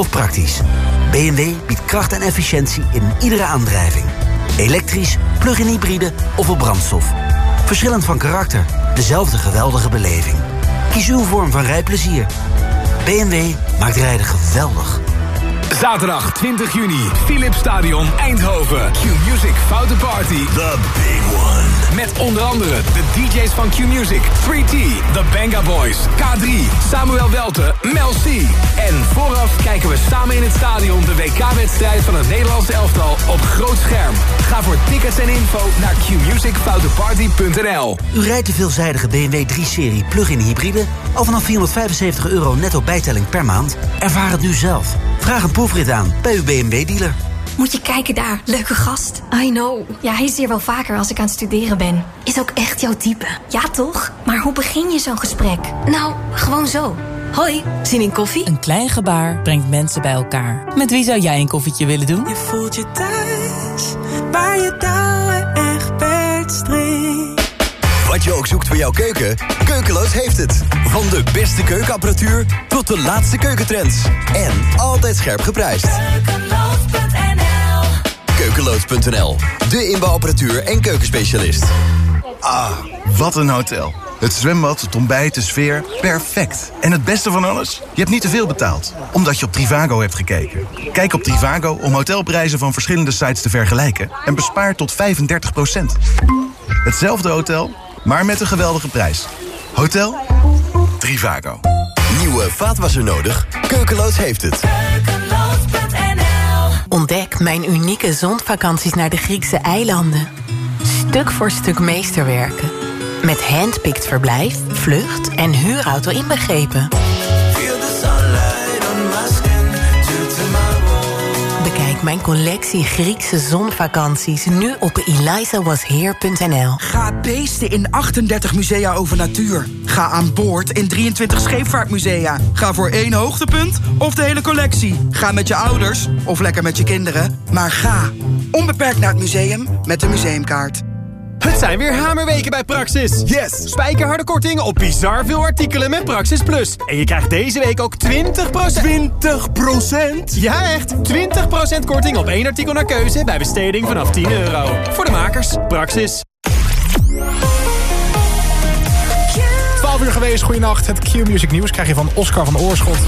of praktisch. BMW biedt kracht en efficiëntie in iedere aandrijving. Elektrisch, plug-in hybride of op brandstof. Verschillend van karakter, dezelfde geweldige beleving. Kies uw vorm van rijplezier. BMW maakt rijden geweldig. Zaterdag 20 juni, Philips Stadion Eindhoven. Q-Music Foute Party. The big one. Met onder andere de DJ's van Q-Music, 3T, The Banga Boys, K3, Samuel Welte, Mel C. En vooraf kijken we samen in het stadion de WK-wedstrijd van het Nederlandse elftal op groot scherm. Ga voor tickets en info naar qmusicfouteparty.nl. U rijdt de veelzijdige BMW 3-serie plug-in hybride... al vanaf 475 euro netto bijtelling per maand? Ervaar het nu zelf. Vraag een proefrit aan bij uw BMW-dealer. Moet je kijken daar, leuke gast. I know. Ja, hij is hier wel vaker als ik aan het studeren ben. Is ook echt jouw type. Ja, toch? Maar hoe begin je zo'n gesprek? Nou, gewoon zo. Hoi, zin in koffie? Een klein gebaar brengt mensen bij elkaar. Met wie zou jij een koffietje willen doen? Je voelt je thuis, waar je touwen echt Wat je ook zoekt voor jouw keuken, Keukeloos heeft het. Van de beste keukenapparatuur tot de laatste keukentrends. En altijd scherp geprijsd. Keukeloos.nl Keukeloos.nl, de inbouwapparatuur en keukenspecialist. Ah, wat een hotel. Het zwembad, het ontbijt, de sfeer, perfect. En het beste van alles? Je hebt niet te veel betaald, omdat je op Trivago hebt gekeken. Kijk op Trivago om hotelprijzen van verschillende sites te vergelijken... en bespaar tot 35% Hetzelfde hotel, maar met een geweldige prijs. Hotel Trivago. Nieuwe vaatwasser nodig? Keukeloos heeft het. Ontdek mijn unieke zondvakanties naar de Griekse eilanden. Stuk voor stuk meesterwerken. Met handpicked verblijf, vlucht en huurauto inbegrepen. Mijn collectie Griekse zonvakanties nu op elizawasheer.nl. Ga beesten in 38 musea over natuur. Ga aan boord in 23 scheepvaartmusea. Ga voor één hoogtepunt of de hele collectie. Ga met je ouders of lekker met je kinderen. Maar ga onbeperkt naar het museum met de museumkaart. Het zijn weer hamerweken bij Praxis. Yes! Spijkerharde korting op bizar veel artikelen met Praxis Plus. En je krijgt deze week ook 20%... 20% Ja, echt! 20% korting op één artikel naar keuze bij besteding vanaf 10 euro. Voor de makers, Praxis. 12 uur geweest, goeienacht. Het Q-Music Nieuws krijg je van Oscar van Oorschot.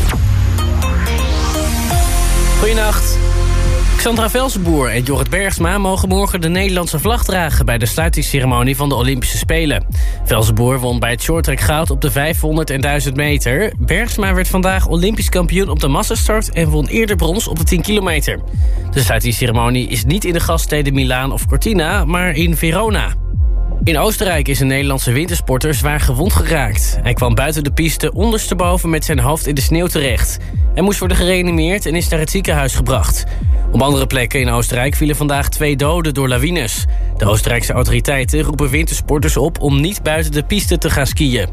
Goedenacht. Xandra Velsenboer en Jorrit Bergsma mogen morgen de Nederlandse vlag dragen... bij de sluitingsceremonie van de Olympische Spelen. Velsenboer won bij het shorttrack goud op de 500 en 1000 meter. Bergsma werd vandaag Olympisch kampioen op de massastart... en won eerder brons op de 10 kilometer. De sluitingsceremonie is niet in de gaststeden Milaan of Cortina... maar in Verona. In Oostenrijk is een Nederlandse wintersporter zwaar gewond geraakt. Hij kwam buiten de piste ondersteboven met zijn hoofd in de sneeuw terecht. Hij moest worden gereanimeerd en is naar het ziekenhuis gebracht. Op andere plekken in Oostenrijk vielen vandaag twee doden door lawines. De Oostenrijkse autoriteiten roepen wintersporters op om niet buiten de piste te gaan skiën.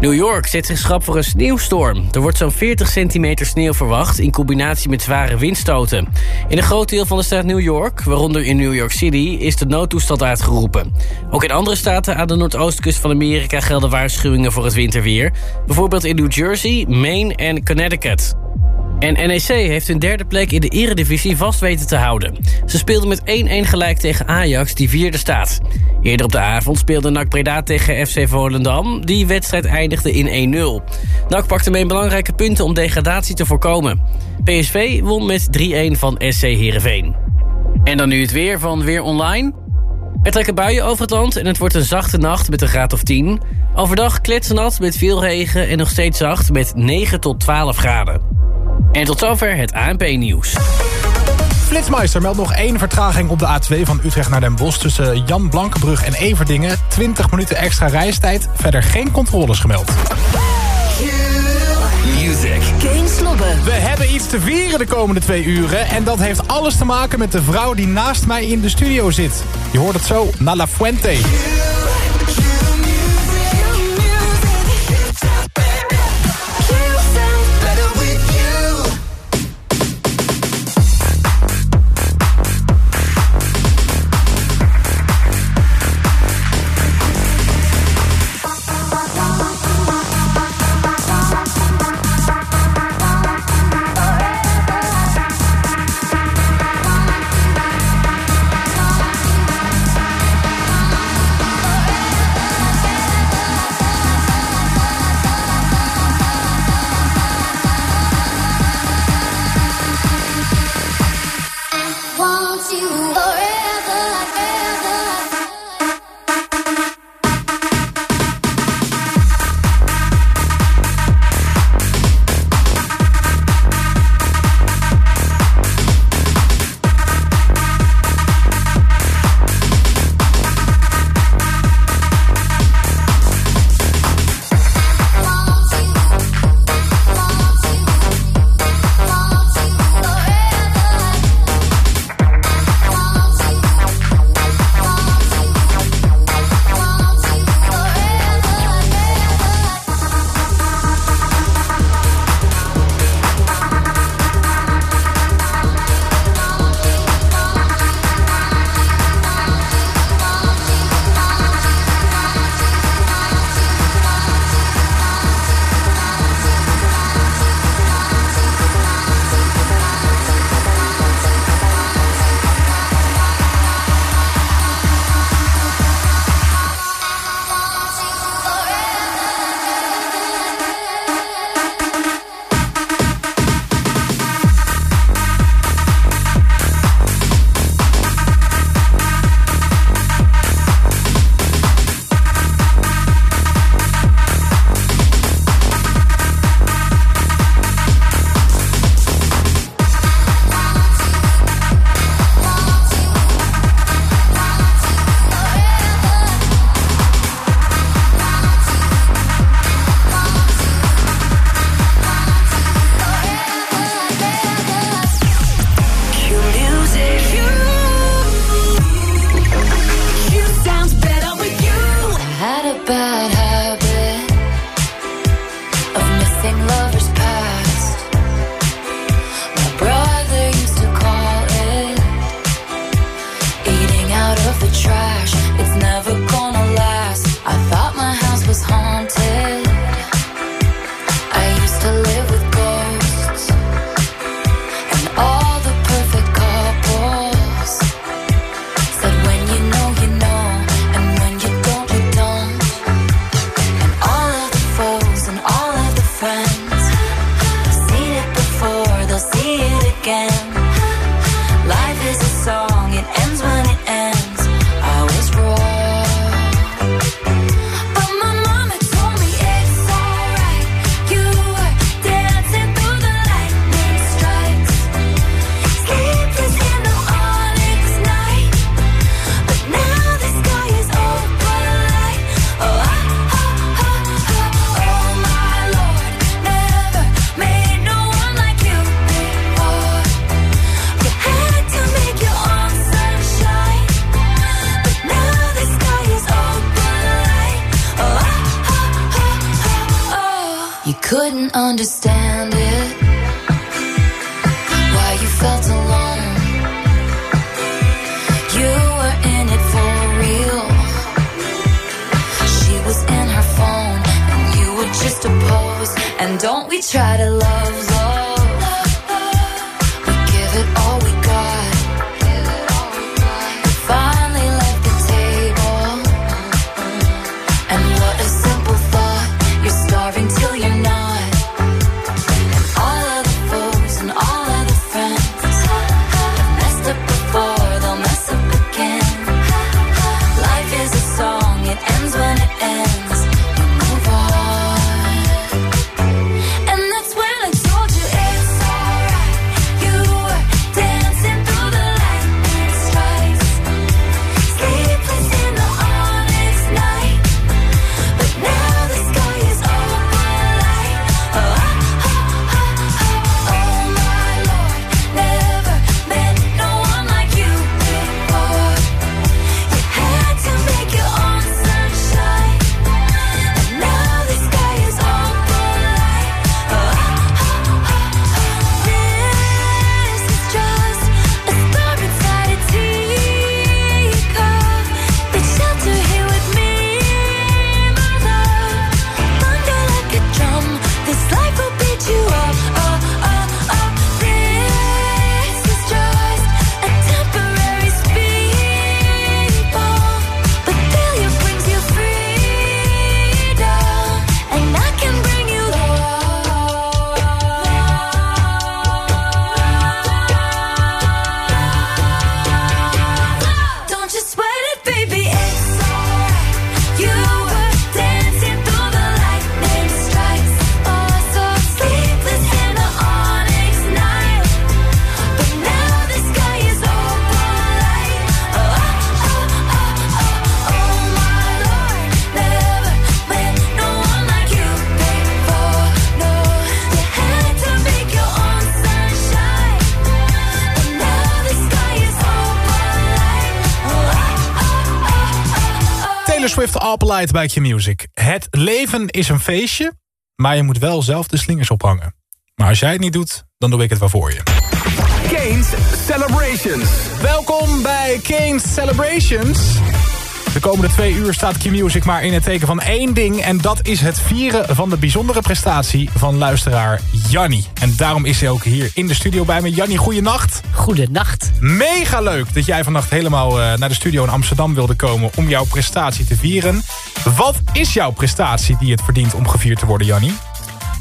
New York zet zich schrap voor een sneeuwstorm. Er wordt zo'n 40 centimeter sneeuw verwacht in combinatie met zware windstoten. In een groot deel van de staat New York, waaronder in New York City, is de noodtoestand uitgeroepen. Ook in andere staten aan de noordoostkust van Amerika gelden waarschuwingen voor het winterweer. Bijvoorbeeld in New Jersey, Maine en Connecticut. En NEC heeft hun derde plek in de eredivisie vast weten te houden. Ze speelden met 1-1 gelijk tegen Ajax, die vierde staat. Eerder op de avond speelde NAC Breda tegen FC Volendam. Die wedstrijd eindigde in 1-0. NAC pakte mee belangrijke punten om degradatie te voorkomen. PSV won met 3-1 van SC Heerenveen. En dan nu het weer van Weer Online. Er trekken buien over het land en het wordt een zachte nacht met een graad of 10. Overdag kletsnat met veel regen en nog steeds zacht met 9 tot 12 graden. En tot zover het ANP-nieuws. Flitsmeister meldt nog één vertraging op de A2 van Utrecht naar Den Bosch... tussen Jan Blankenbrug en Everdingen. 20 minuten extra reistijd. Verder geen controles gemeld. Music. Geen slobben. We hebben iets te vieren de komende twee uren. En dat heeft alles te maken met de vrouw die naast mij in de studio zit. Je hoort het zo, na La Fuente. Alpalite bij Q-Music. Het leven is een feestje, maar je moet wel zelf de slingers ophangen. Maar als jij het niet doet, dan doe ik het wel voor je. Kane's Celebrations. Welkom bij Kane's Celebrations. De komende twee uur staat Q-Music maar in het teken van één ding... en dat is het vieren van de bijzondere prestatie van luisteraar Janni. En daarom is hij ook hier in de studio bij me. Janni, goeienacht. Goedenacht. Mega leuk dat jij vannacht helemaal uh, naar de studio in Amsterdam wilde komen... om jouw prestatie te vieren. Wat is jouw prestatie die het verdient om gevierd te worden, Janni?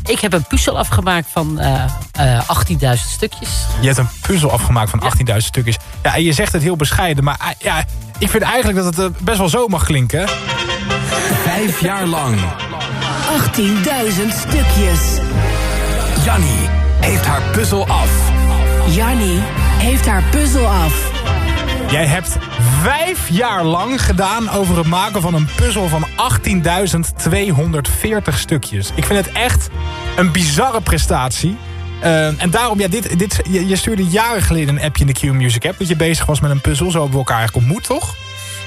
Ik heb een puzzel afgemaakt van uh, uh, 18.000 stukjes. Je hebt een puzzel afgemaakt van 18.000 stukjes. Ja, en je zegt het heel bescheiden, maar uh, ja, ik vind eigenlijk dat het best wel zo mag klinken. Vijf jaar lang. 18.000 stukjes. Janni heeft haar puzzel af. Janni heeft haar puzzel af. Jij hebt vijf jaar lang gedaan over het maken van een puzzel van 18.240 stukjes. Ik vind het echt een bizarre prestatie. Uh, en daarom, ja, dit, dit, je, je, stuurde jaren geleden een appje in de Q-Music app... dat je bezig was met een puzzel. Zo hebben we elkaar eigenlijk ontmoet, toch?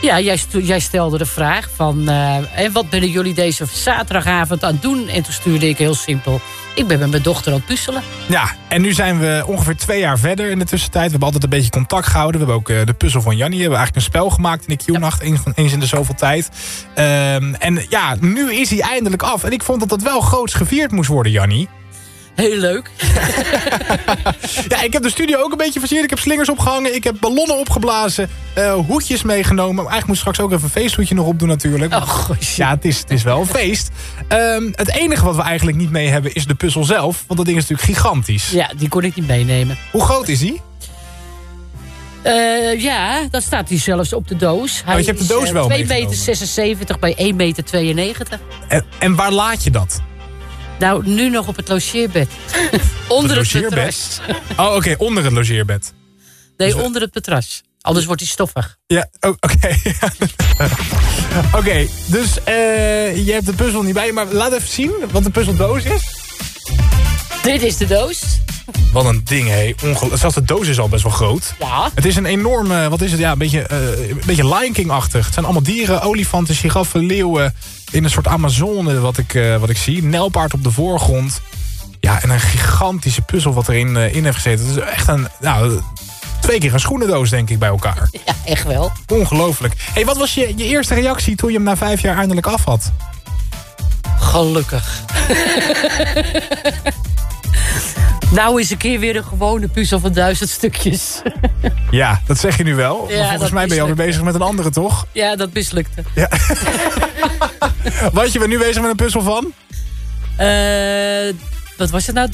Ja, jij, jij stelde de vraag van... Uh, en wat binnen jullie deze zaterdagavond aan het doen? En toen stuurde ik heel simpel... ik ben met mijn dochter aan het puzzelen. Ja, en nu zijn we ongeveer twee jaar verder in de tussentijd. We hebben altijd een beetje contact gehouden. We hebben ook uh, de puzzel van Jannie. We hebben eigenlijk een spel gemaakt in de Q-nacht. Ja. Eens in de zoveel tijd. Um, en ja, nu is hij eindelijk af. En ik vond dat dat wel groots gevierd moest worden, Jannie. Heel leuk. ja, ik heb de studio ook een beetje versierd. Ik heb slingers opgehangen. Ik heb ballonnen opgeblazen. Uh, hoedjes meegenomen. Eigenlijk moet straks ook even een feesthoedje nog opdoen natuurlijk. Oh, gosh. Ja, het is, het is wel een feest. Um, het enige wat we eigenlijk niet mee hebben is de puzzel zelf. Want dat ding is natuurlijk gigantisch. Ja, die kon ik niet meenemen. Hoe groot is die? Uh, ja, dat staat hij zelfs op de doos. Hij oh, je hebt de doos is, wel 2 meter 76 bij 1 meter 92. En, en waar laat je dat? Nou, nu nog op het logeerbed. onder het, het matras. Oh, oké, okay, onder het logeerbed. Nee, dus onder het matras. Anders wordt hij stoffig. Ja, oh, oké. Okay. oké, okay, dus uh, je hebt de puzzel niet bij je. Maar laat even zien wat de puzzeldoos is. Dit is de doos. Wat een ding, hé. Zelfs de doos is al best wel groot. Ja. Het is een enorme, wat is het? Ja, een beetje, uh, een beetje Lion King-achtig. Het zijn allemaal dieren, olifanten, giraffen, leeuwen. In een soort Amazone wat ik, uh, wat ik zie. Nelpaard op de voorgrond. Ja, en een gigantische puzzel wat erin uh, in heeft gezeten. Het is echt een, nou, twee keer een schoenendoos denk ik bij elkaar. Ja, echt wel. Ongelooflijk. hey, wat was je, je eerste reactie toen je hem na vijf jaar eindelijk af had? Gelukkig. Nou is een keer weer een gewone puzzel van duizend stukjes. Ja, dat zeg je nu wel. Ja, maar volgens mij ben je alweer bezig met een andere, toch? Ja, dat mislukte. Ja. Wat, je bent nu bezig met een puzzel van? Uh, wat was het nou,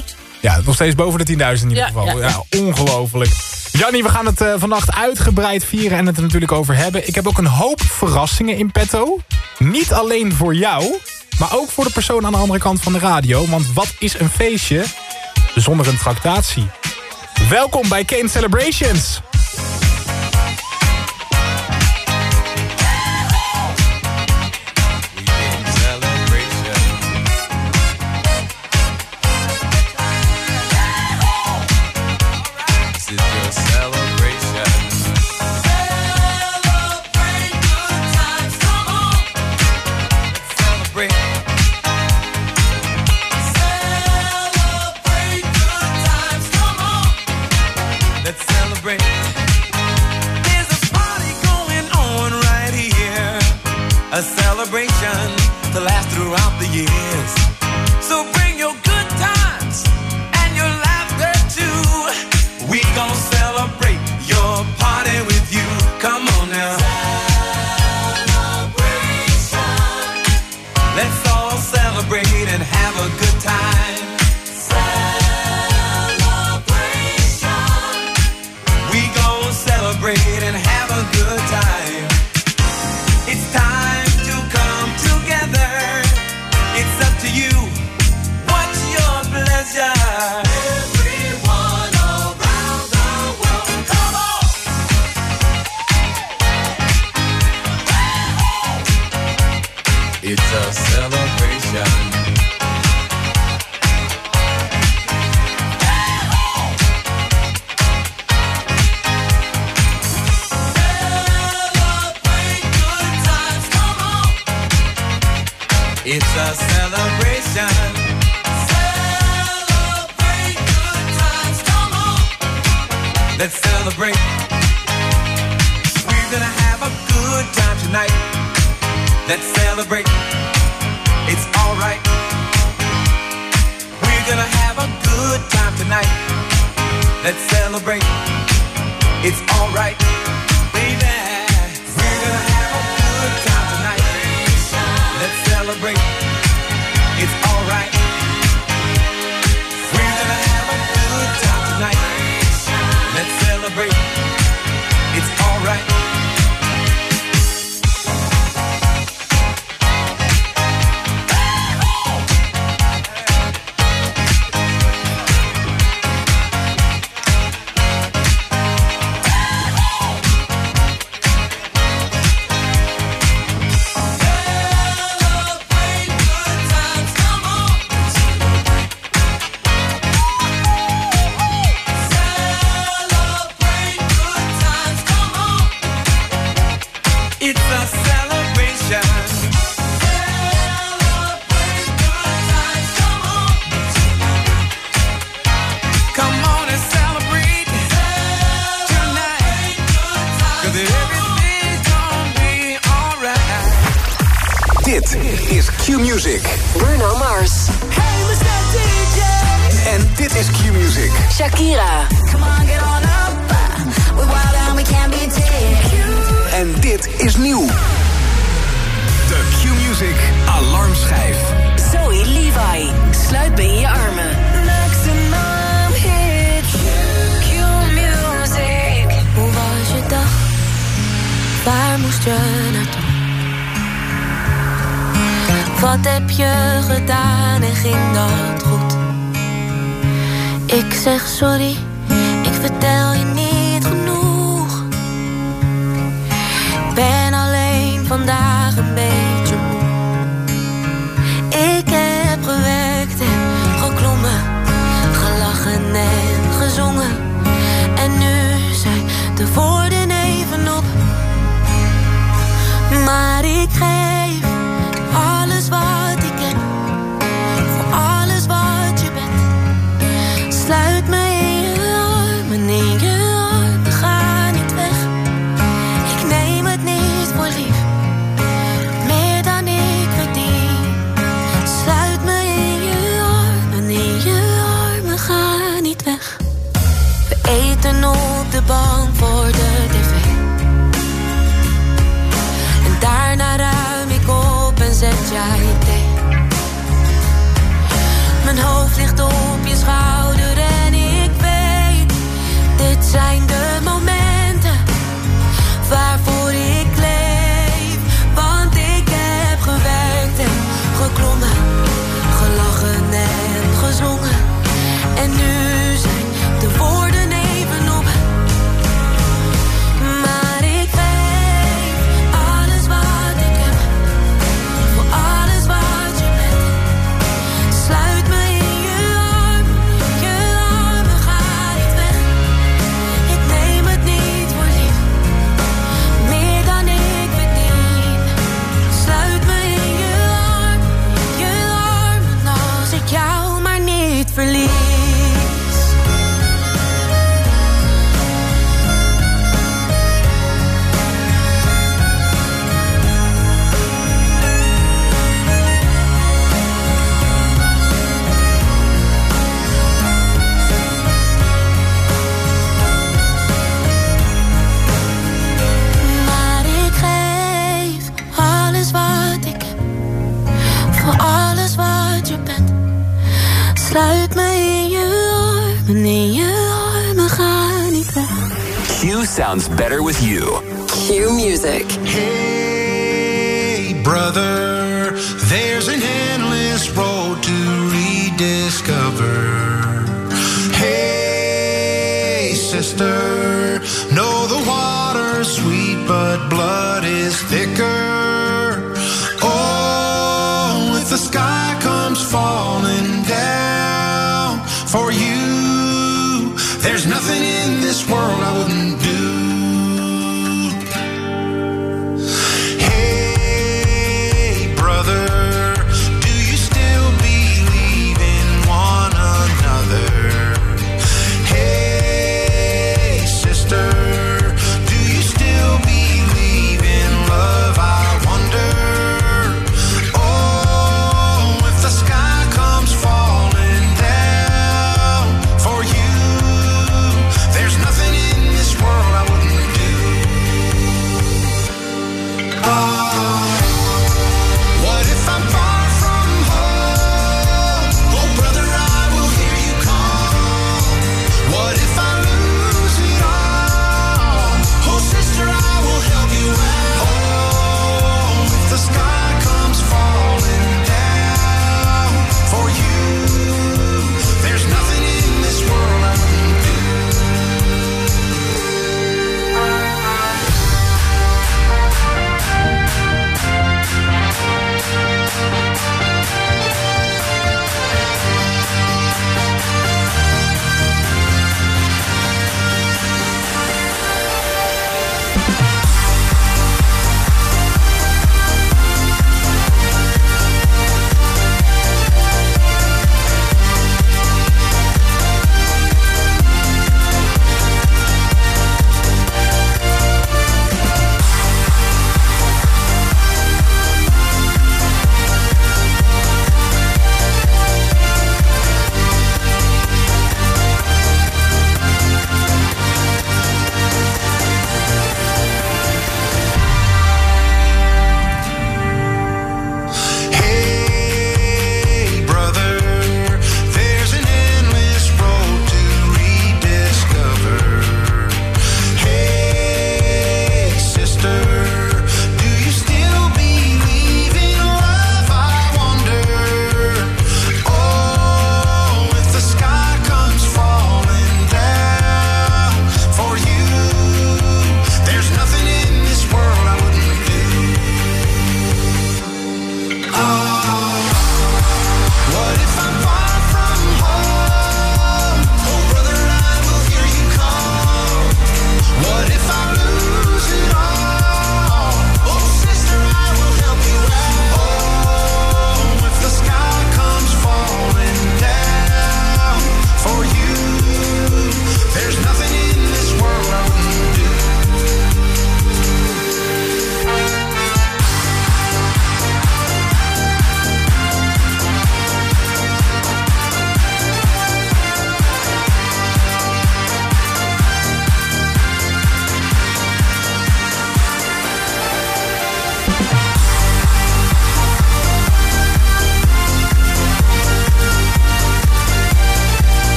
13.500? Ja, nog steeds boven de 10.000 in ieder geval. Ja, ja ongelooflijk. Jannie, we gaan het uh, vannacht uitgebreid vieren en het er natuurlijk over hebben. Ik heb ook een hoop verrassingen in petto. Niet alleen voor jou, maar ook voor de persoon aan de andere kant van de radio. Want wat is een feestje zonder een tractatie? Welkom bij Kane Celebrations. bang voor de tv. En daarna ruim ik op en zet jij thee. Mijn hoofd ligt op Sounds better with you. Cue music. Hey, brother, there's an endless road to rediscover. Hey, sister, know the water's sweet, but blood is thicker. Oh, if the sky comes falling down for you.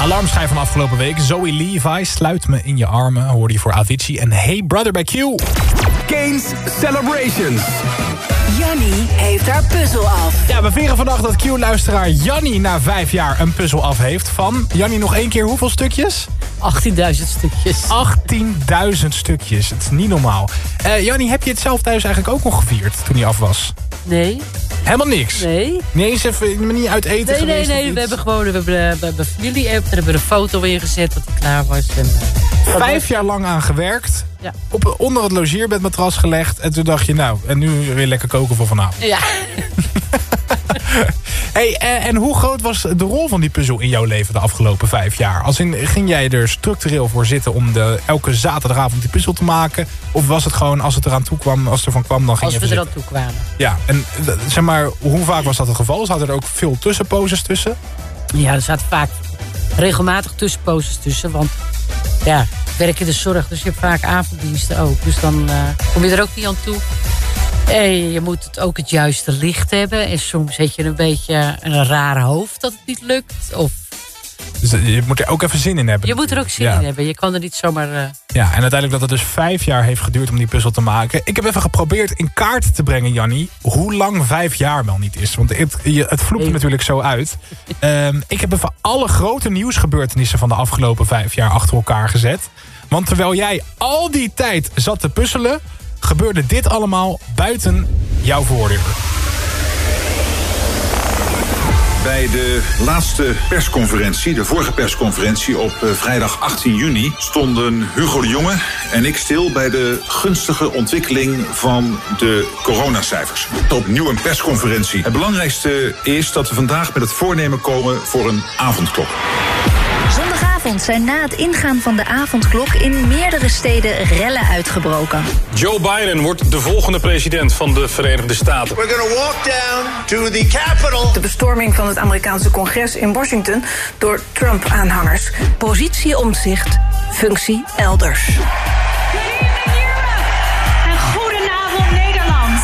Alarmschijf van afgelopen week. Zoe Levi, Sluit me in je armen, hoorde je voor Avicii. En Hey Brother bij Q. Kane's Celebrations. Jannie heeft haar puzzel af. Ja, we vieren vandaag dat Q-luisteraar Jannie na vijf jaar een puzzel af heeft van... Jannie, nog één keer hoeveel stukjes? 18.000 stukjes. 18.000 stukjes, het is niet normaal. Eh Jannie, heb je het zelf thuis eigenlijk ook nog gevierd toen hij af was? Nee. Helemaal niks? Nee. Niet eens even niet uit eten Nee, nee, nee. iets? We hebben gewoon we hebben, we hebben familie-app. Daar hebben we een foto in gezet dat hij klaar was. En, eh, Vijf jaar lang aan gewerkt. Ja. Op, onder het logeerbedmatras gelegd. En toen dacht je, nou, en nu weer lekker koken voor vanavond. Ja. Hey, eh, en hoe groot was de rol van die puzzel in jouw leven de afgelopen vijf jaar? Als in, ging jij er structureel voor zitten om de, elke zaterdagavond die puzzel te maken? Of was het gewoon, als het eraan toe kwam, als het ervan kwam, dan ging Als je we even er aan toe kwamen. Ja, en eh, zeg maar, hoe vaak was dat het geval? Zaten er ook veel tussenposes tussen? Ja, er zaten vaak regelmatig tussenposes tussen. Want ja, werk in de zorg, dus je hebt vaak avonddiensten ook. Dus dan eh, kom je er ook niet aan toe. Je moet het ook het juiste licht hebben. En soms heb je een beetje een raar hoofd dat het niet lukt. Of Dus eh, je moet er ook even zin in hebben. je moet er ook zin Ja. in hebben. Je kan er niet zomaar... eh, Ja, en uiteindelijk dat het dus vijf jaar heeft geduurd om die puzzel te maken. Ik heb even geprobeerd in kaart te brengen, Jannie, hoe lang vijf jaar wel niet is. Want het, het vloept er natuurlijk zo uit. Ehm, ik heb even alle grote nieuwsgebeurtenissen van de afgelopen vijf jaar achter elkaar gezet. Want terwijl jij al die tijd zat te puzzelen, gebeurde dit allemaal buiten jouw voordeur. Bij de laatste persconferentie, de vorige persconferentie op eh, vrijdag 18 juni, stonden Hugo de Jonge en ik stil bij de gunstige ontwikkeling van de coronacijfers. Opnieuw een persconferentie. Het belangrijkste is dat we vandaag met het voornemen komen voor een avondklok. Zijn na het ingaan van de avondklok in meerdere steden rellen uitgebroken. Joe Biden wordt de volgende president van de Verenigde Staten. We're going to walk down to the Capitol. De bestorming van het Amerikaanse congres in Washington door Trump-aanhangers. Positie omzicht, functie elders. Goedenavond Nederland.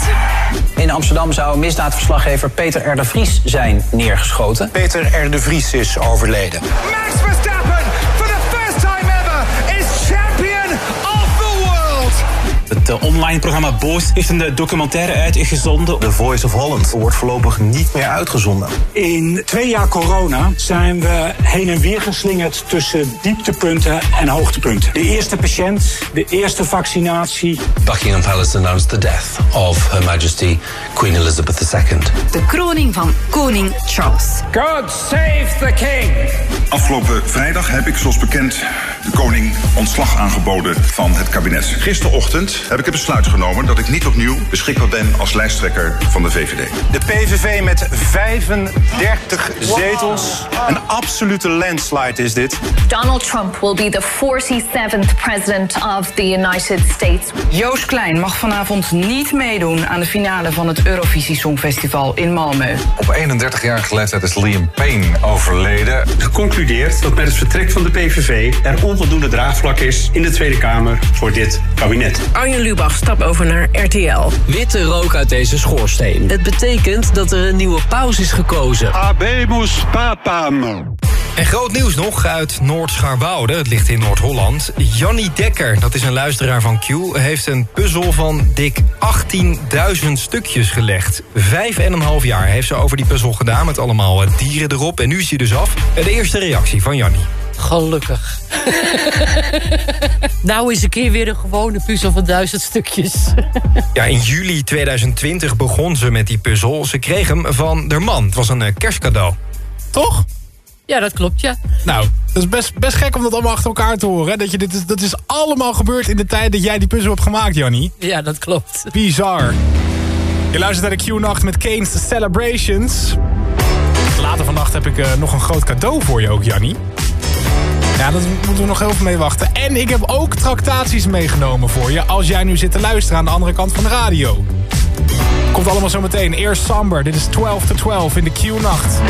In Amsterdam zou misdaadverslaggever Peter R. de Vries zijn neergeschoten. Peter R. de Vries is overleden. Max Verstappen, Het eh, online programma Boost heeft een eh, documentaire uitgezonden. The Voice of Holland wordt voorlopig niet meer uitgezonden. In twee jaar corona zijn we heen en weer geslingerd tussen dieptepunten en hoogtepunten. De eerste patiënt, de eerste vaccinatie. Buckingham Palace announced the death of Her Majesty Queen Elizabeth II. De kroning van koning Charles. God save the king. Afgelopen vrijdag heb ik, zoals bekend, de koning ontslag aangeboden van het kabinet. Gisterochtend heb ik het besluit genomen dat ik niet opnieuw beschikbaar ben als lijsttrekker van de VVD. De PVV met 35 zetels. Een absolute landslide is dit. Donald Trump will be the 47th president of the United States. Joost Klein mag vanavond niet meedoen aan de finale van het Eurovisie Songfestival in Malmö. Op 31-jarige leeftijd is Liam Payne overleden. Geconcludeerd dat met het vertrek van de PVV er onvoldoende draagvlak is in de Tweede Kamer voor dit kabinet. Arjen Lubach stapt over naar RTL. Witte rook uit deze schoorsteen. Het betekent dat er een nieuwe paus is gekozen. Habemus papam. En groot nieuws nog uit Noord-Scharwoude, het ligt in Noord-Holland. Jannie Dekker, dat is een luisteraar van Q, heeft een puzzel van dik 18.000 stukjes gelegd. Vijf en een half jaar heeft ze over die puzzel gedaan met allemaal dieren erop. En nu is hij dus af. En de eerste reactie van Jannie. Gelukkig. nou is een keer weer een gewone puzzel van duizend stukjes. Ja, in juli 2020 begon ze met die puzzel. Ze kreeg hem van haar man. Het was een eh, kerstcadeau. Toch? Ja, dat klopt, ja. Nou, dat is best, best gek om dat allemaal achter elkaar te horen. hè? Dat, je dit, is- dat is allemaal gebeurd in de tijd dat jij die puzzel hebt gemaakt, Jannie. Ja, dat klopt. Bizar. Je luistert naar de Q-nacht met Kane's Celebrations. Later vannacht heb ik eh, nog een groot cadeau voor je ook, Jannie. Ja, daar moeten we nog heel veel mee wachten. En ik heb ook tractaties meegenomen voor je... als jij nu zit te luisteren aan de andere kant van de radio. Komt allemaal zo meteen. Eerst Samber. Dit is 12 to 12 in de Q-nacht.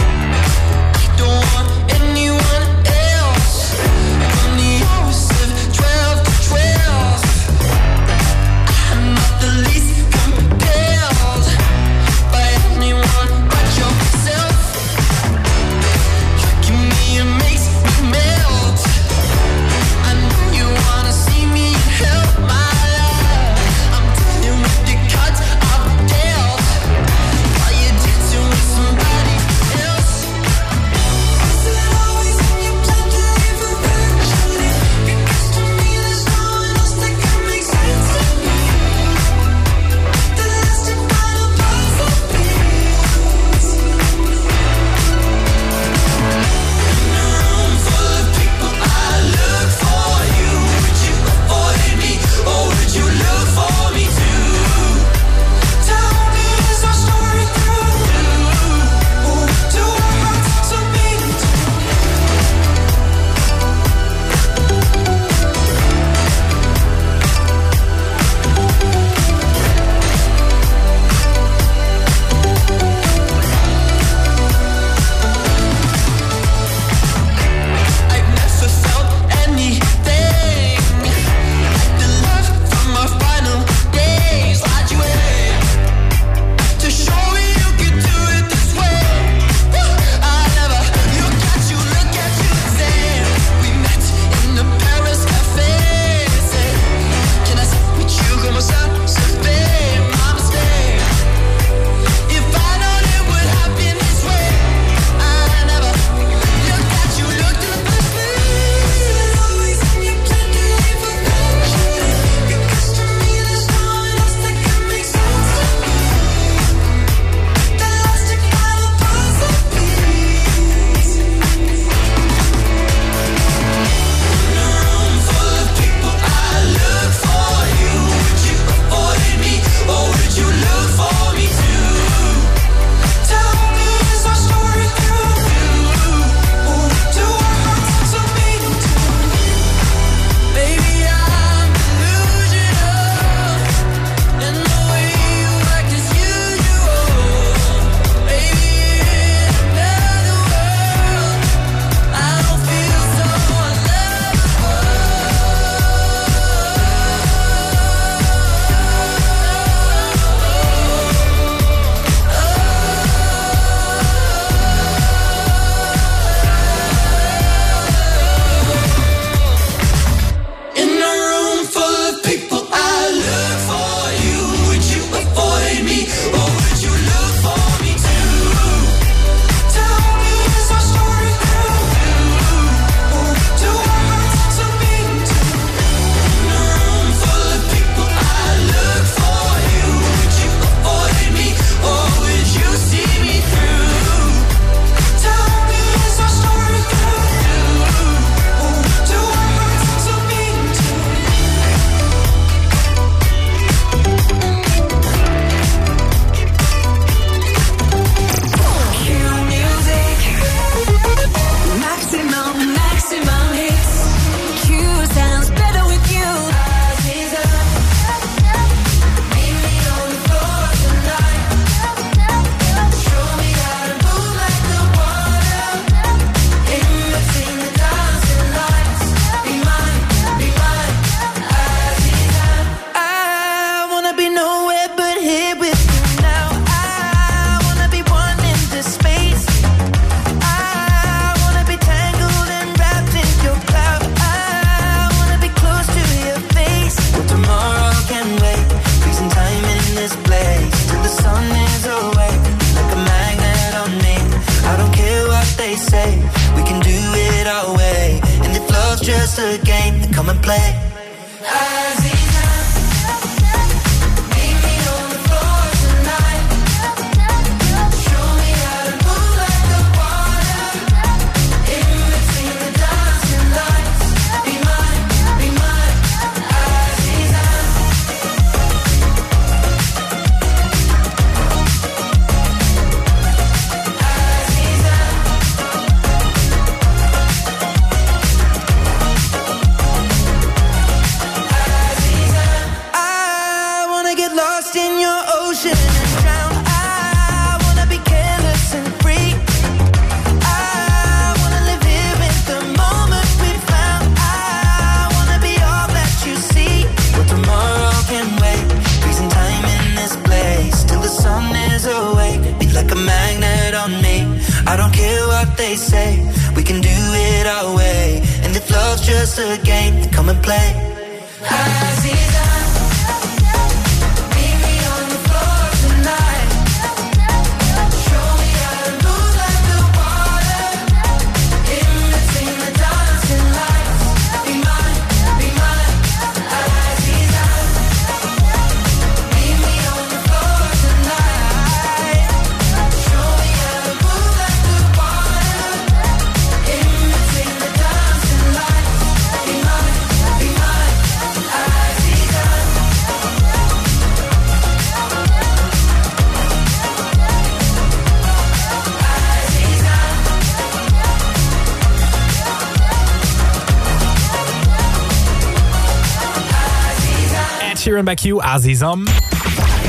Bij Q, Azizam.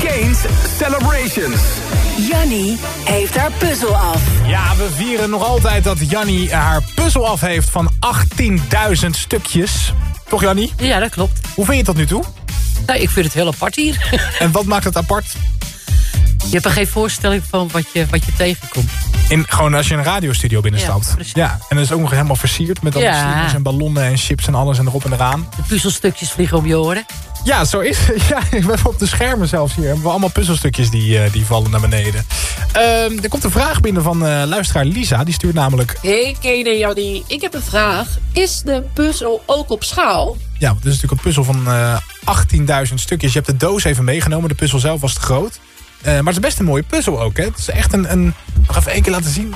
Kane's Celebrations. Jannie heeft haar puzzel af. Ja, we vieren nog altijd dat Jannie haar puzzel af heeft van 18.000 stukjes. Toch Jannie? Ja, dat klopt. Hoe vind je het tot nu toe? Nou, ik vind het heel apart hier. En wat maakt het apart? Je hebt er geen voorstelling van wat je, wat je tegenkomt. In, gewoon als je een radiostudio binnenstapt. Ja, precies. Ja, en dat is ook nog helemaal versierd met allemaal Ja. slippers en ballonnen en chips en alles en erop en eraan. De puzzelstukjes vliegen om je oren. Ja, zo is het. Ja, we hebben op de schermen zelfs hier. Hebben we allemaal puzzelstukjes die, eh, die vallen naar beneden. Ehm, er komt een vraag binnen van eh, luisteraar Lisa. Die stuurt namelijk... Hey Kene Jannie, ik heb een vraag. Is de puzzel ook op schaal? Ja, want dit is natuurlijk een puzzel van eh 18.000 stukjes. Je hebt de doos even meegenomen. De puzzel zelf was te groot. Eh, maar het is best een mooie puzzel ook. Hè? Het is echt een... een nog even één keer laten zien.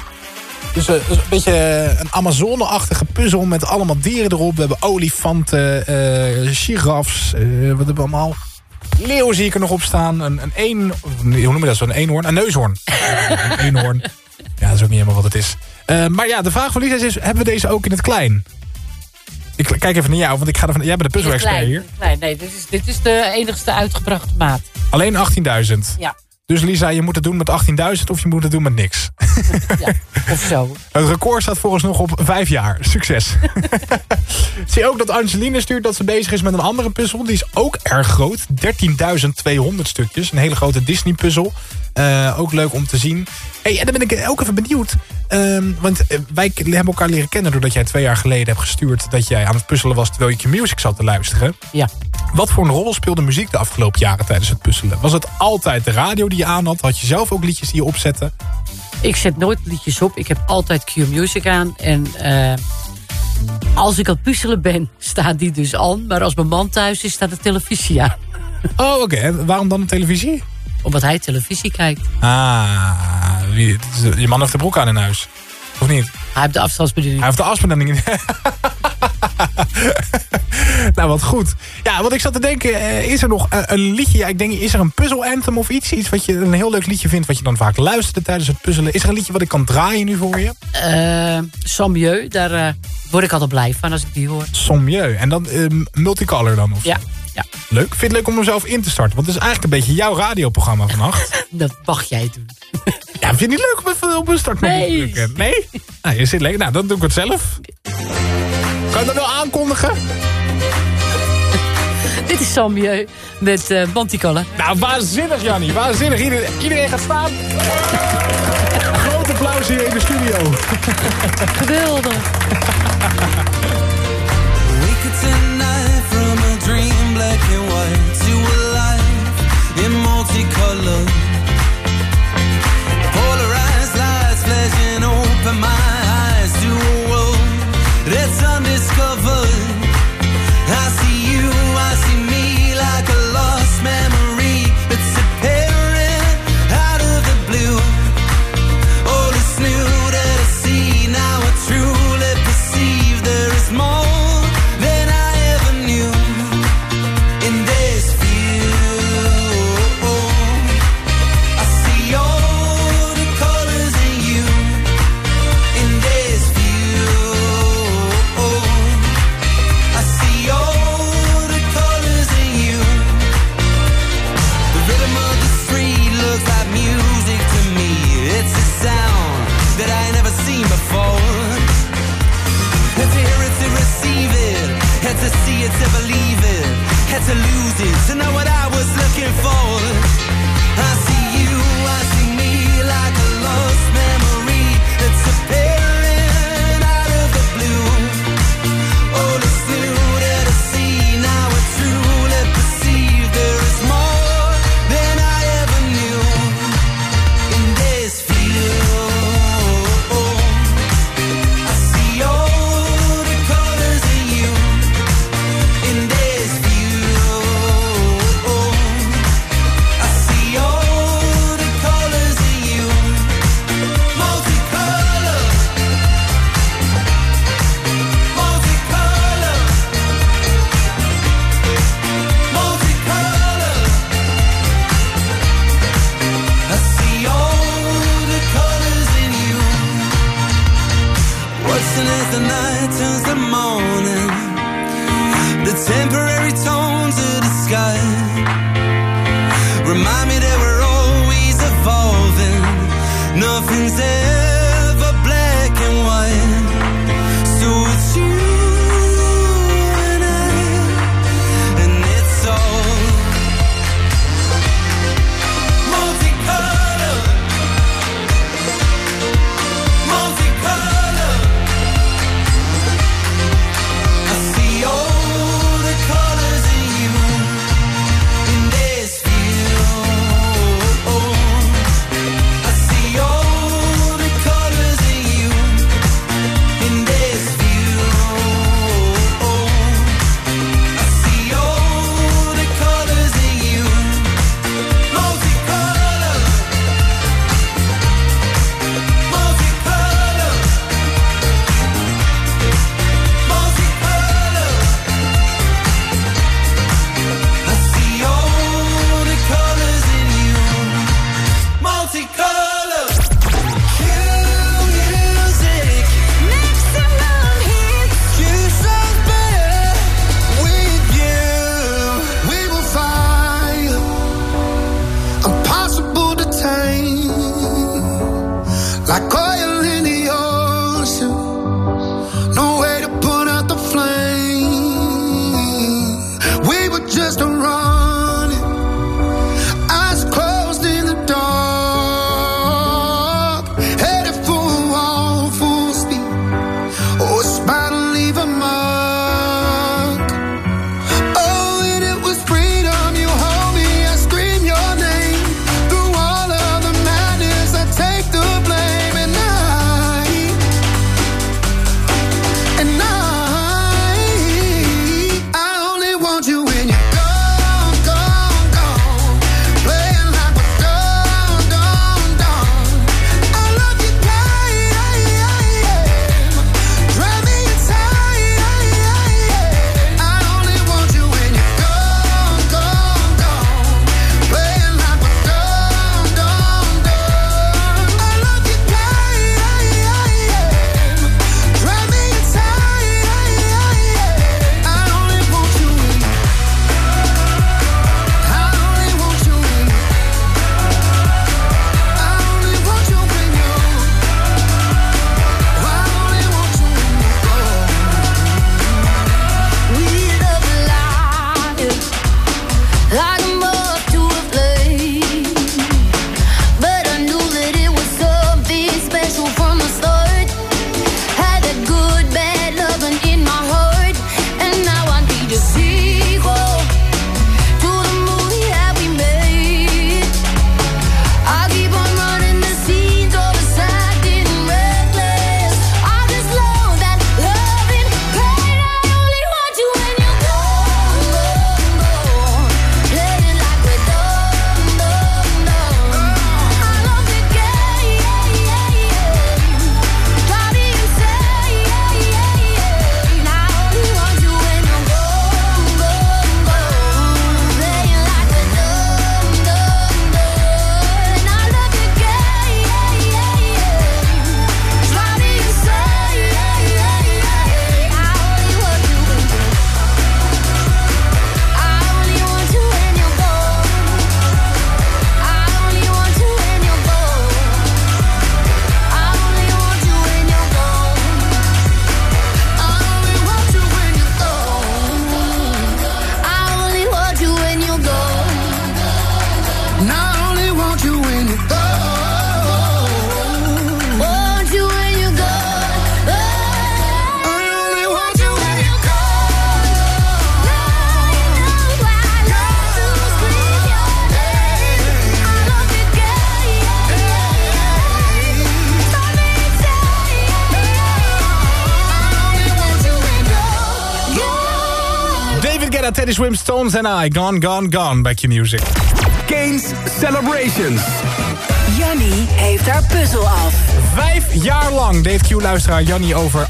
Dus eh, dus een beetje een Amazone-achtige puzzel met allemaal dieren erop. We hebben olifanten, eh giraffes, eh, wat hebben we allemaal? Leeuw zie ik er nog op staan. Een, een een, hoe noem je dat zo? Een eenhoorn? Een neushoorn. een eenhoorn. Ja, dat is ook niet helemaal wat het is. Eh, maar ja, de vraag van Lisa is, hebben we deze ook in het klein? Ik kijk even naar jou, want ik ga ervan, jij bent de puzzel-expert hier. klein. Nee, dit is, dit is de enigste uitgebrachte maat. Alleen 18.000. Ja, Dus Lisa, je moet het doen met 18.000 of je moet het doen met niks. of zo. Het record staat volgens nog op vijf jaar. Succes. Zie ook dat Angeline stuurt dat ze bezig is met een andere puzzel. Die is ook erg groot. 13.200 stukjes. Een hele grote Disney puzzel. Eh, ook leuk om te zien. Hey, en dan ben ik ook even benieuwd. Ehm, want eh, wij hebben elkaar leren kennen doordat jij twee jaar geleden hebt gestuurd... dat jij aan het puzzelen was terwijl je Q-Music zat te luisteren. Ja. Wat voor een rol speelde muziek de afgelopen jaren tijdens het puzzelen? Was het altijd de radio die je aan had? Had je zelf ook liedjes die je opzette? Ik zet nooit liedjes op. Ik heb altijd Q-Music aan. En eh, als ik aan het puzzelen ben, staat die dus aan. Maar als mijn man thuis is, staat de televisie aan. Oh, oké. En waarom dan de televisie? Omdat hij televisie kijkt. Ah, wie, je man heeft de broek aan in huis. Of niet? Hij heeft de afstandsbediening. Hij heeft de afstandsbediening. nou, wat goed. Ja, want ik zat te denken, eh, is er nog een, een liedje? Ja, ik denk, is er een puzzle anthem of iets? Iets wat je een heel leuk liedje vindt, wat je dan vaak luisterde tijdens het puzzelen. Is er een liedje wat ik kan draaien nu voor je? Eh Sambieu, daar eh, word ik altijd blij van als ik die hoor. Sommieu. En dan eh, multicolor dan? Of Ja, ja. Leuk. Vind je het leuk om mezelf in te starten? Want het is eigenlijk een beetje jouw radioprogramma vannacht. Dat mag jij doen. Ja, vind je het niet leuk om even op een startknop te Nee. drukken? Nee? Nou, je zit lekker. Nou, dan doe ik het zelf. Kan je dat wel aankondigen? Dit is Sambieu met uh. Nou, waanzinnig, Jannie. Waanzinnig. Iedereen, iedereen gaat staan. Groot applaus hier in de studio. Geweldig. Multicolor. Polarized lights flashing open my Swimstones Swim, Stones and I. Gone, gone, gone. Back your music. Kane's Celebrations. Janny heeft haar puzzel af. Vijf jaar lang deed Q-luisteraar Janny over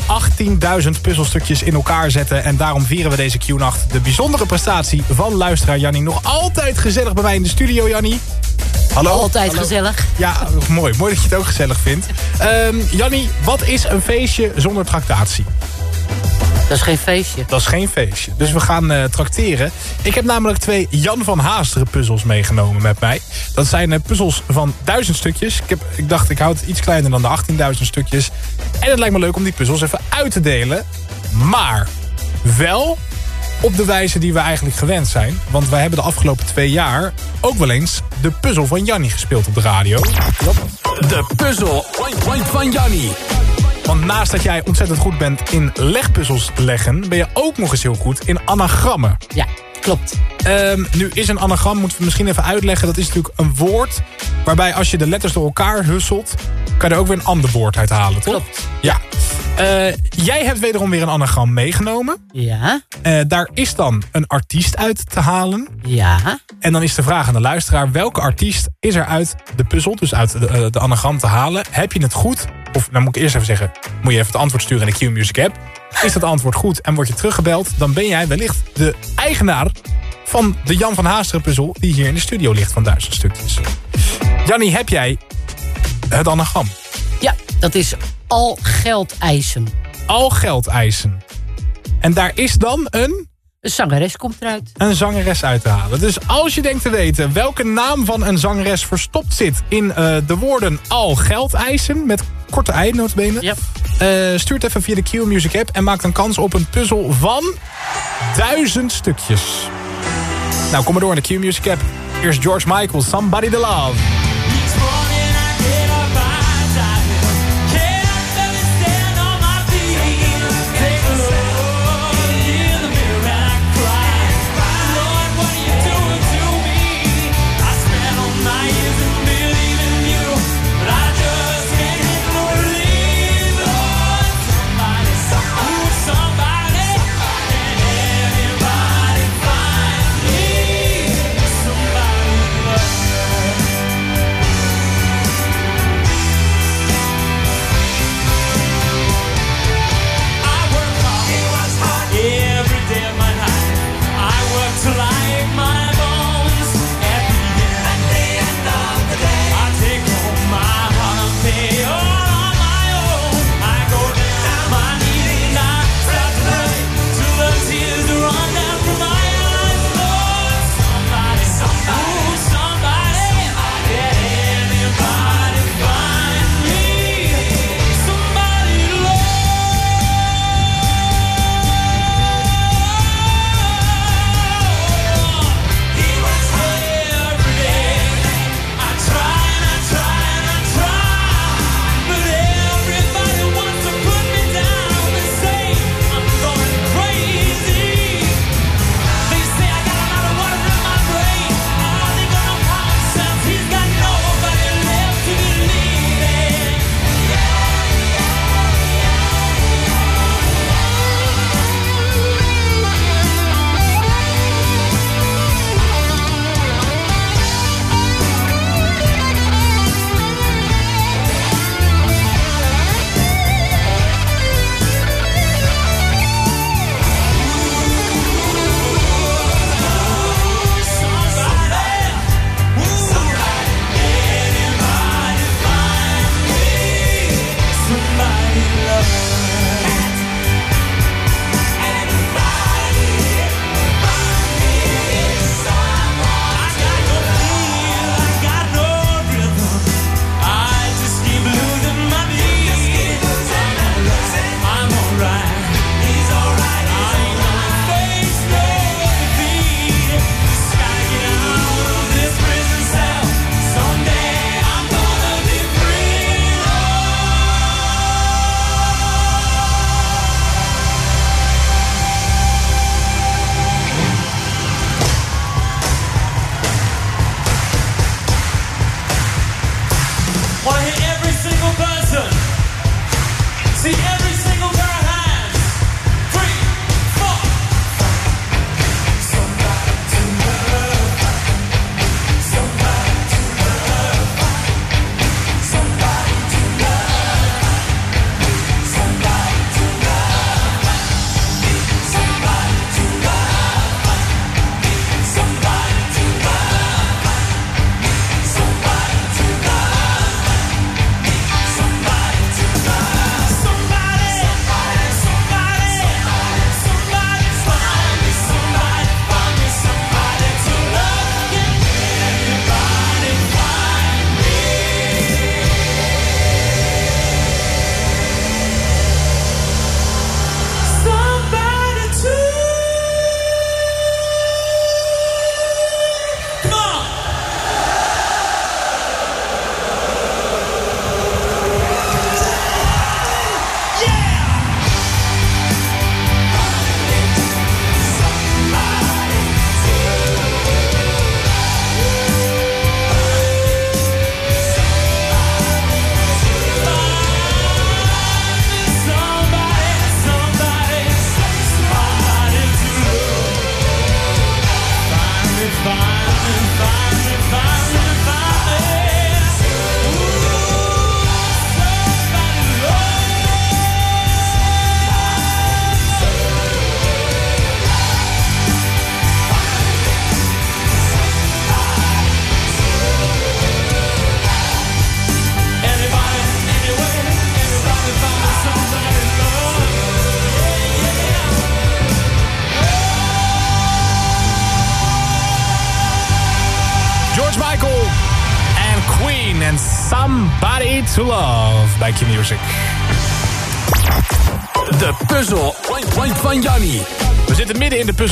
18.000 puzzelstukjes in elkaar zetten. En daarom vieren we deze Q-nacht de bijzondere prestatie van luisteraar Janny Nog altijd gezellig bij mij in de studio, Janny, Hallo. Altijd gezellig. Ja, mooi. Mooi dat je het ook gezellig vindt. Ehm, Janny, wat is een feestje zonder tractatie? Geen feestje. Dat is geen feestje. Dus we gaan uh, trakteren. Ik heb namelijk twee Jan van Haasteren puzzels meegenomen met mij. Dat zijn uh, puzzels van duizend stukjes. Ik, heb, ik dacht, ik houd het iets kleiner dan de 18.000 stukjes. En het lijkt me leuk om die puzzels even uit te delen. Maar wel op de wijze die we eigenlijk gewend zijn. Want wij hebben de afgelopen twee jaar ook wel eens de puzzel van Jannie gespeeld op de radio. De puzzel van Jannie. Want naast dat jij ontzettend goed bent in legpuzzels leggen... ben je ook nog eens heel goed in anagrammen. Ja, klopt. Um, nu is een anagram, moeten we misschien even uitleggen... dat is natuurlijk een woord waarbij als je de letters door elkaar husselt... kan je er ook weer een ander woord uithalen, toch? Klopt. Ja. Uh, jij hebt wederom weer een anagram meegenomen. Ja. Uh, daar is dan een artiest uit te halen. Ja. En dan is de vraag aan de luisteraar... welke artiest is er uit de puzzel, dus uit de, uh, de anagram te halen? Heb je het goed of dan moet ik eerst even zeggen... moet je even het antwoord sturen in de Q-Music app. Is dat antwoord goed en word je teruggebeld... dan ben jij wellicht de eigenaar van de Jan van Haasteren puzzel... die hier in de studio ligt van duizend stukjes. Jannie, heb jij het anagram? Ja, dat is al geld eisen. Al geld eisen. En daar is dan een... Een zangeres komt eruit. Een zangeres uit te halen. Dus als je denkt te weten welke naam van een zangeres verstopt zit... in uh, de woorden al geld eisen... met korte ei, notabene. Ja. Uh, stuur het even via de Q-Music app... en maak een kans op een puzzel van duizend stukjes. Nou, kom maar door in de Q-Music app. Eerst George Michael, Somebody to Love.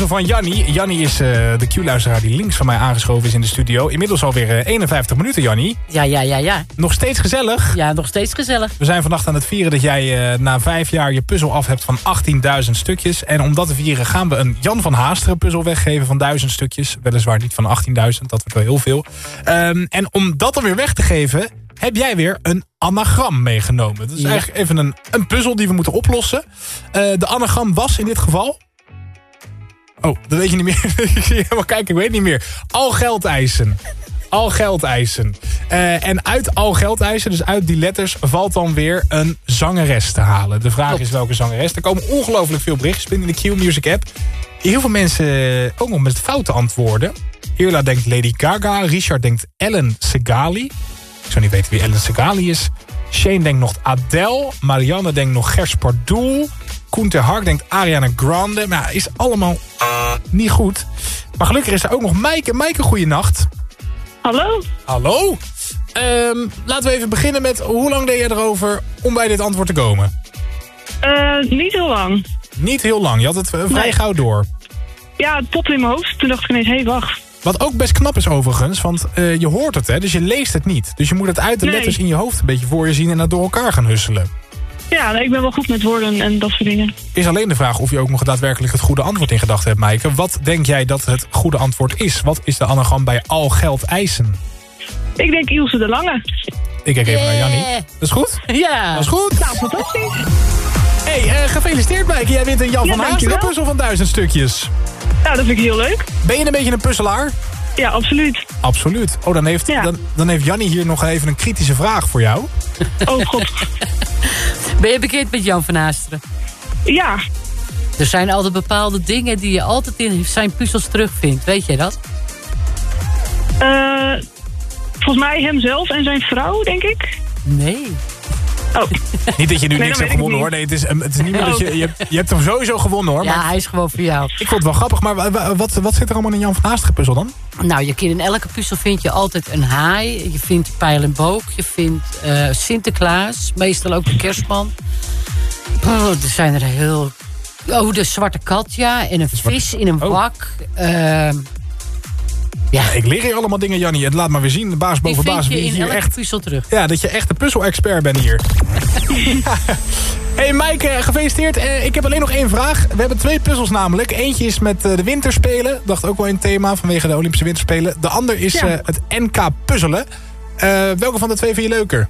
Puzzel van Jannie. Jannie is uh, de Q-luisteraar die links van mij aangeschoven is in de studio. Inmiddels alweer uh, 51 minuten, Jannie. Ja, ja, ja, ja. Nog steeds gezellig. Ja, nog steeds gezellig. We zijn vannacht aan het vieren dat jij uh, na vijf jaar je puzzel af hebt van 18.000 stukjes. En om dat te vieren gaan we een Jan van Haasteren puzzel weggeven van 1000 stukjes. Weliswaar niet van 18.000, dat wordt wel heel veel. Um, en om dat dan weer weg te geven heb jij weer een anagram meegenomen. Dat is ja. eigenlijk even een, een puzzel die we moeten oplossen. De anagram was in dit geval... Oh, dat weet je niet meer. ik zie helemaal kijken, ik weet niet meer. Al geld eisen. Al geld eisen. Uh, en uit al geld eisen, dus uit die letters, valt dan weer een zangeres te halen. De vraag is welke zangeres. Er komen ongelooflijk veel berichtjes binnen in de Q-Music app. Heel veel mensen ook nog met foute antwoorden. Irla denkt Lady Gaga. Richard denkt Ellen Segali. Ik zou niet weten wie Ellen Segali is. Shane denkt nog Adele. Marianne denkt nog Gers Pardoel. Koen ter Hark denkt Ariana Grande. Maar ja, is allemaal niet goed. Maar gelukkig is er ook nog Maaike. Maaike, goeienacht. Hallo. Hallo. Um, laten we even beginnen met... Hoe lang deed je erover om bij dit antwoord te komen? Uh, niet heel lang. Niet heel lang. Je had het vrij nee. gauw door. Ja, het popte in mijn hoofd. Toen dacht ik ineens, hé, hey, wacht. Wat ook best knap is overigens, want uh, je hoort het, hè, dus je leest het niet. Dus je moet het uit de nee. letters in je hoofd een beetje voor je zien en dat door elkaar gaan husselen. Ja, ik ben wel goed met woorden en dat soort dingen. Is alleen de vraag of je ook nog daadwerkelijk het goede antwoord in gedachten hebt, Maaike. Wat denk jij dat het goede antwoord is? Wat is de anagram bij al geld eisen? Ik denk Ilse de Lange. Ik kijk even yeah. naar Jannie. Dat is goed? Ja. Dat is goed? Nou, fantastisch. hey, uh, gefeliciteerd Maaike. Jij wint een Jan ja, van Haasteren puzzel van duizend stukjes. Nou, dat vind ik heel leuk. Ben je een beetje een puzzelaar? Ja, absoluut. Absoluut. Oh, dan heeft, ja. dan, dan heeft Jannie hier nog even een kritische vraag voor jou. Oh god. ben je bekend met Jan van Haasteren? Ja. Er zijn altijd bepaalde dingen die je altijd in zijn puzzels terugvindt. Weet jij dat? Uh, volgens mij hemzelf en zijn vrouw, denk ik. Nee. Oh. Niet dat je nu nee, niks hebt gewonnen hoor. Nee, het is, het is niet meer dat je, je, je hebt hem sowieso gewonnen hoor. Ja, maar hij is gewoon voor jou. Ik vond het wel grappig, maar wat, wat zit er allemaal in Jan van puzzel dan? Nou, je in elke puzzel vind je altijd een haai. Je vindt pijl en boog. Je vindt uh, Sinterklaas. Meestal ook de kerstman. Oh, er zijn er heel... Oh, de zwarte kat, ja. En een vis in een bak. Oh. Uh, ja. ik leer hier allemaal dingen, Jannie. Het laat maar weer zien, de baas boven baas. Die vind je in elke echt, puzzel terug. Ja, dat je echt een puzzel-expert bent hier. hey Mike, gefeliciteerd. Uh, ik heb alleen nog één vraag. We hebben twee puzzels namelijk. Eentje is met uh, de winterspelen. Dacht ook wel een thema vanwege de Olympische winterspelen. De ander is ja. uh, het NK puzzelen. welke van de twee vind je leuker?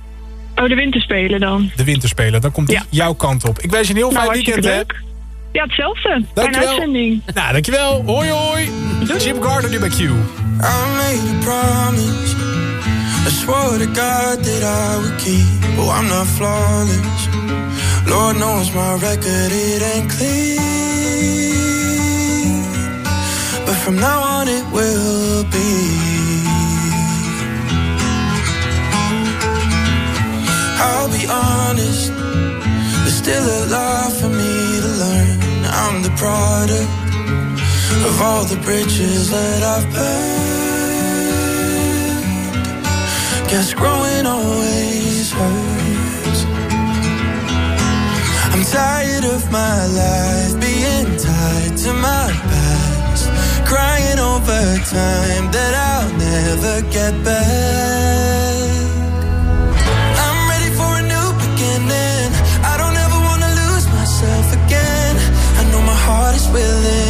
Oh, de winterspelen dan. De winterspelen, dan komt die ja. jouw kant op. Ik wens je een heel nou, fijn weekend, hè? Ja, hetzelfde. Dankjewel. Fijne uitzending. Nou, dankjewel. Hoi, hoi. Jim Gardner nu bij Q. I made a promise. I swore to God that I would keep Oh, I'm not flawless. Lord knows my record, it ain't clean. But from now on it will be. I'll be honest. There's still a lot for me to learn. I'm the product of all the bridges that I've burned. Guess growing always hurts. I'm tired of my life being tied to my past, crying over time that I'll never get back. I'm ready for a new beginning. I don't ever wanna lose myself again. I know my heart is willing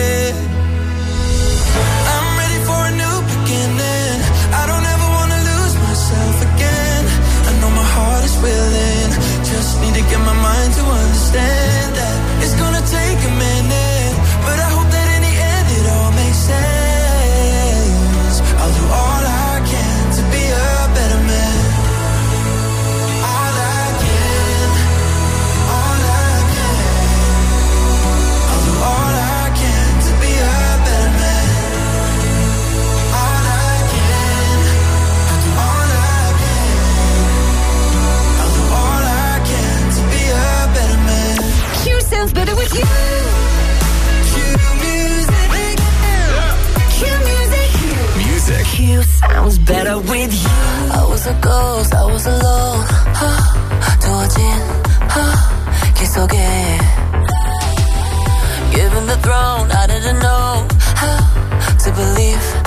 sounds better with you. I was a ghost, I was alone. 두어진 기속에 Given the throne, I didn't know how to believe.